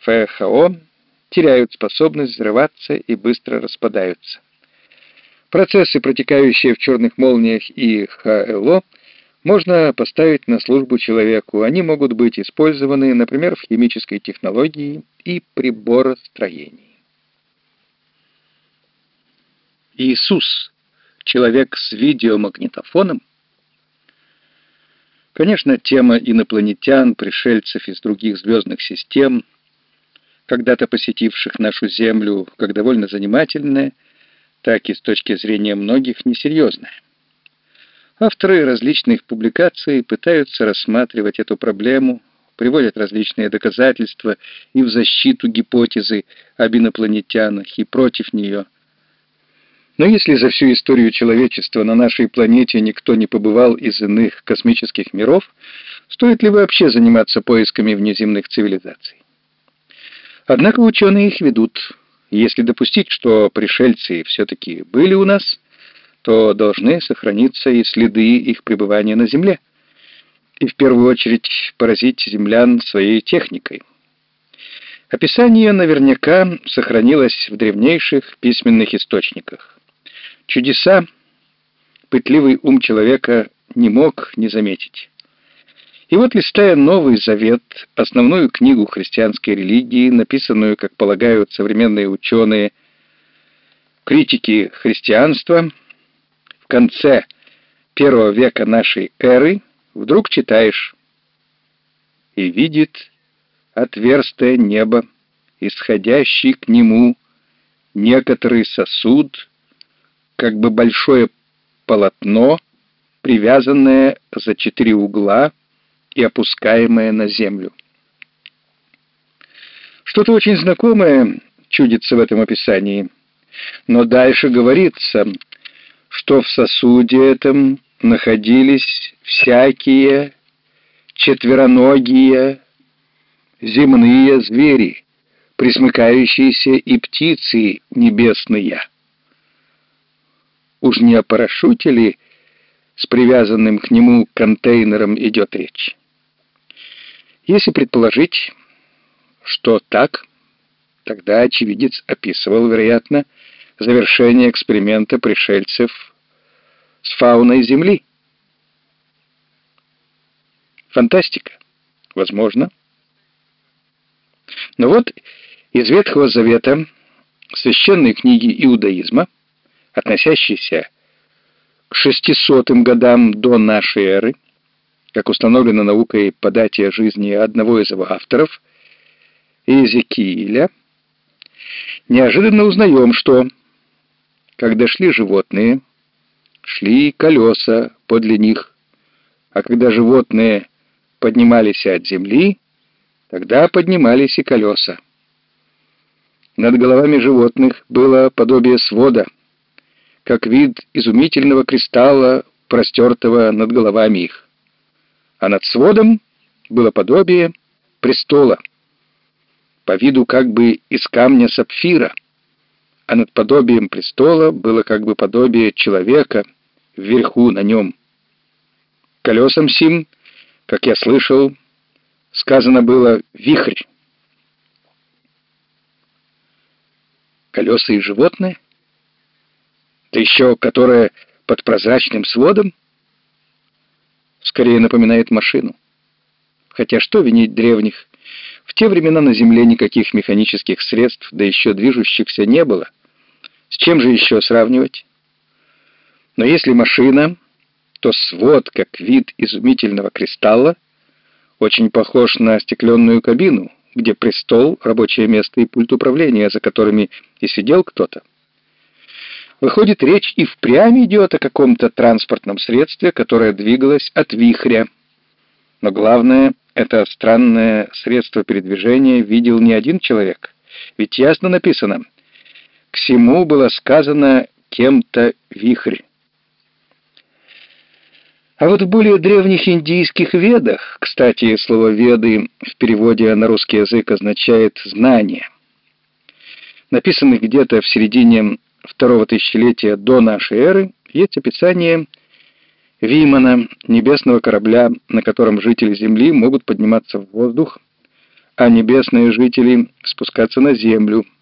ФХО теряют способность взрываться и быстро распадаются. Процессы, протекающие в черных молниях и ХЛО, можно поставить на службу человеку. Они могут быть использованы, например, в химической технологии и приборостроении. Иисус, человек с видеомагнитофоном, Конечно, тема инопланетян, пришельцев из других звездных систем, когда-то посетивших нашу Землю, как довольно занимательная, так и с точки зрения многих несерьезная. Авторы различных публикаций пытаются рассматривать эту проблему, приводят различные доказательства и в защиту гипотезы об инопланетянах, и против нее – но если за всю историю человечества на нашей планете никто не побывал из иных космических миров, стоит ли вообще заниматься поисками внеземных цивилизаций? Однако ученые их ведут. Если допустить, что пришельцы все-таки были у нас, то должны сохраниться и следы их пребывания на Земле. И в первую очередь поразить землян своей техникой. Описание наверняка сохранилось в древнейших письменных источниках. Чудеса пытливый ум человека не мог не заметить. И вот, листая Новый Завет, основную книгу христианской религии, написанную, как полагают современные ученые, критики христианства, в конце первого века нашей эры, вдруг читаешь «И видит отверстое небо, исходящий к нему некоторый сосуд, как бы большое полотно, привязанное за четыре угла и опускаемое на землю. Что-то очень знакомое чудится в этом описании, но дальше говорится, что в сосуде этом находились всякие четвероногие земные звери, присмыкающиеся и птицы небесные. Уж не о парашюте ли с привязанным к нему контейнером идет речь? Если предположить, что так, тогда очевидец описывал, вероятно, завершение эксперимента пришельцев с фауной Земли. Фантастика? Возможно. Но вот из Ветхого Завета, священной книги иудаизма, относящийся к 600 годам до нашей эры, как установлено наукой по дате жизни одного из его авторов, Иезекииля, неожиданно узнаем, что, когда шли животные, шли колеса подле них, а когда животные поднимались от земли, тогда поднимались и колеса. Над головами животных было подобие свода — как вид изумительного кристалла, простертого над головами их. А над сводом было подобие престола, по виду как бы из камня сапфира, а над подобием престола было как бы подобие человека вверху на нем. Колесам сим, как я слышал, сказано было «вихрь». Колеса и животные — да еще которая под прозрачным сводом, скорее напоминает машину. Хотя что винить древних? В те времена на Земле никаких механических средств, да еще движущихся, не было. С чем же еще сравнивать? Но если машина, то свод, как вид изумительного кристалла, очень похож на стекленную кабину, где престол, рабочее место и пульт управления, за которыми и сидел кто-то. Выходит, речь и впрямь идет о каком-то транспортном средстве, которое двигалось от вихря. Но главное, это странное средство передвижения видел не один человек. Ведь ясно написано «К всему было сказано кем-то вихрь». А вот в более древних индийских ведах, кстати, слово «веды» в переводе на русский язык означает «знание», написанных где-то в середине второго тысячелетия до нашей эры есть описание Вимана, небесного корабля, на котором жители Земли могут подниматься в воздух, а небесные жители спускаться на землю —